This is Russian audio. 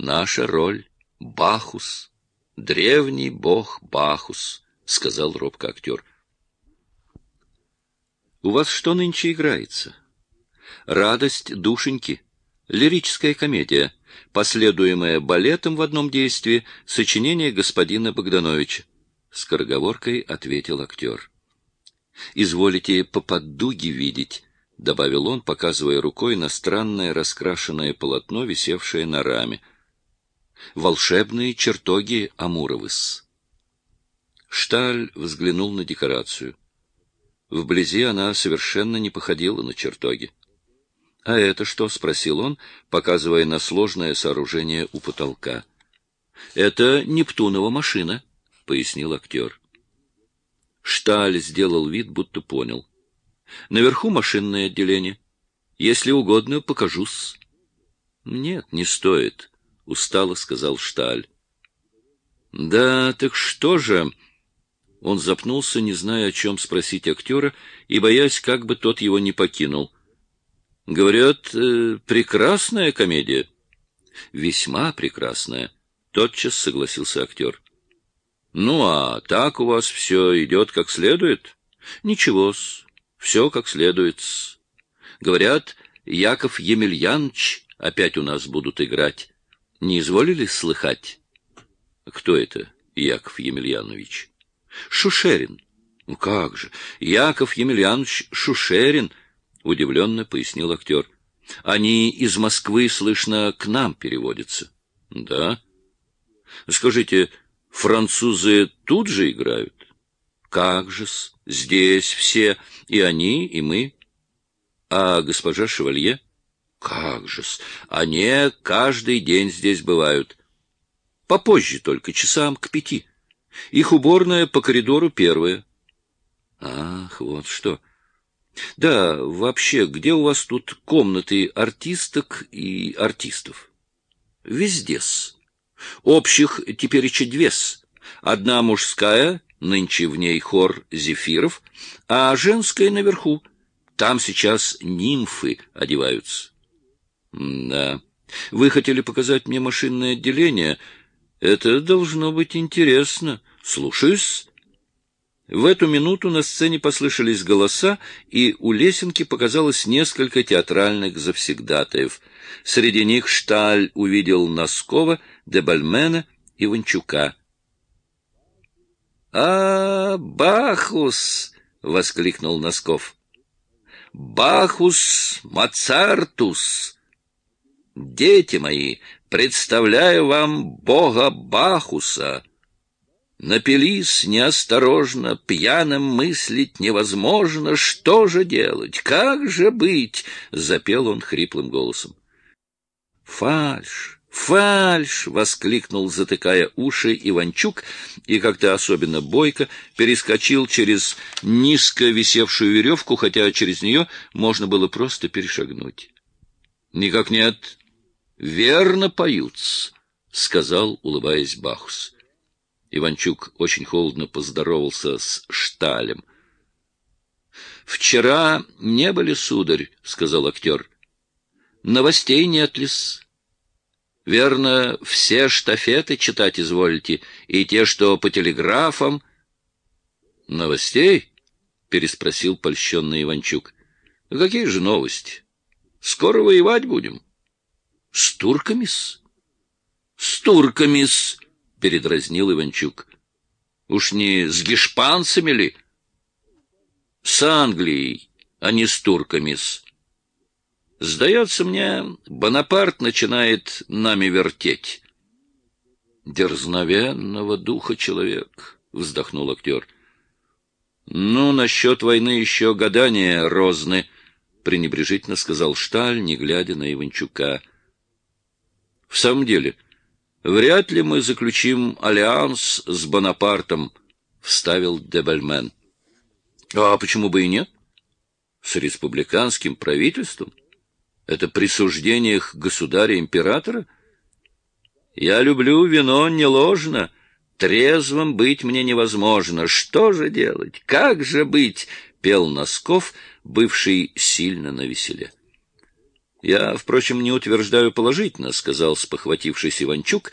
Наша роль — Бахус, древний бог Бахус, — сказал робко актер. — У вас что нынче играется? — Радость душеньки. Лирическая комедия, последуемая балетом в одном действии, сочинение господина Богдановича. Скороговоркой ответил актер. — Изволите по поддуге видеть, — добавил он, показывая рукой на странное раскрашенное полотно, висевшее на раме. «Волшебные чертоги Амуровыс». Шталь взглянул на декорацию. Вблизи она совершенно не походила на чертоги. «А это что?» — спросил он, показывая на сложное сооружение у потолка. «Это Нептунова машина», — пояснил актер. Шталь сделал вид, будто понял. Наверху машинное отделение. Если угодно, покажусь. — Нет, не стоит, — устало сказал Шталь. — Да, так что же... Он запнулся, не зная, о чем спросить актера, и боясь, как бы тот его не покинул. — Говорят, э, прекрасная комедия. — Весьма прекрасная, — тотчас согласился актер. — Ну, а так у вас все идет как следует? — Ничего-с. Все как следует. Говорят, Яков Емельянович опять у нас будут играть. Не изволили слыхать? Кто это, Яков Емельянович? Шушерин. Ну как же, Яков Емельянович Шушерин, удивленно пояснил актер. Они из Москвы, слышно, к нам переводятся. Да? Скажите, французы тут же играют? Как же-с, здесь все, и они, и мы. А госпожа Шевалье? Как же-с, они каждый день здесь бывают. Попозже только, часам к пяти. Их уборная по коридору первая. Ах, вот что. Да, вообще, где у вас тут комнаты артисток и артистов? Везде-с. Общих теперь еще две-с. Одна мужская, Нынче в ней хор зефиров, а женская наверху. Там сейчас нимфы одеваются. Да. Вы хотели показать мне машинное отделение? Это должно быть интересно. Слушаюсь. В эту минуту на сцене послышались голоса, и у лесенки показалось несколько театральных завсегдатаев. Среди них Шталь увидел Носкова, Дебальмена и Ванчука. А, Бахус! воскликнул Носков. Бахус Мацартус! Дети мои, представляю вам бога Бахуса. Напились неосторожно, пьяным мыслить невозможно. Что же делать? Как же быть? — запел он хриплым голосом. Фальш! «Фальш!» — воскликнул, затыкая уши Иванчук, и как-то особенно бойко перескочил через низко висевшую веревку, хотя через нее можно было просто перешагнуть. «Никак нет. Верно поют сказал, улыбаясь Бахус. Иванчук очень холодно поздоровался с Шталем. «Вчера не были, сударь», — сказал актер. «Новостей нет лис». Верно, все штафеты читать изволите, и те, что по телеграфам. — Новостей? — переспросил польщенный Иванчук. — Какие же новости? Скоро воевать будем. — С турками-с? — С турками-с, — передразнил Иванчук. — Уж не с гешпанцами ли? — С Англией, а не с турками-с. Сдается мне, Бонапарт начинает нами вертеть. Дерзновенного духа человек, вздохнул актер. Ну, насчет войны еще гадания розны, пренебрежительно сказал Шталь, не глядя на Иванчука. В самом деле, вряд ли мы заключим альянс с Бонапартом, вставил Дебельмен. А почему бы и нет? С республиканским правительством? Это присуждениях государя-императора? Я люблю вино не ложно. Трезвым быть мне невозможно. Что же делать? Как же быть? Пел Носков, бывший сильно на веселе. Я, впрочем, не утверждаю положительно, — сказал спохватившись Иванчук,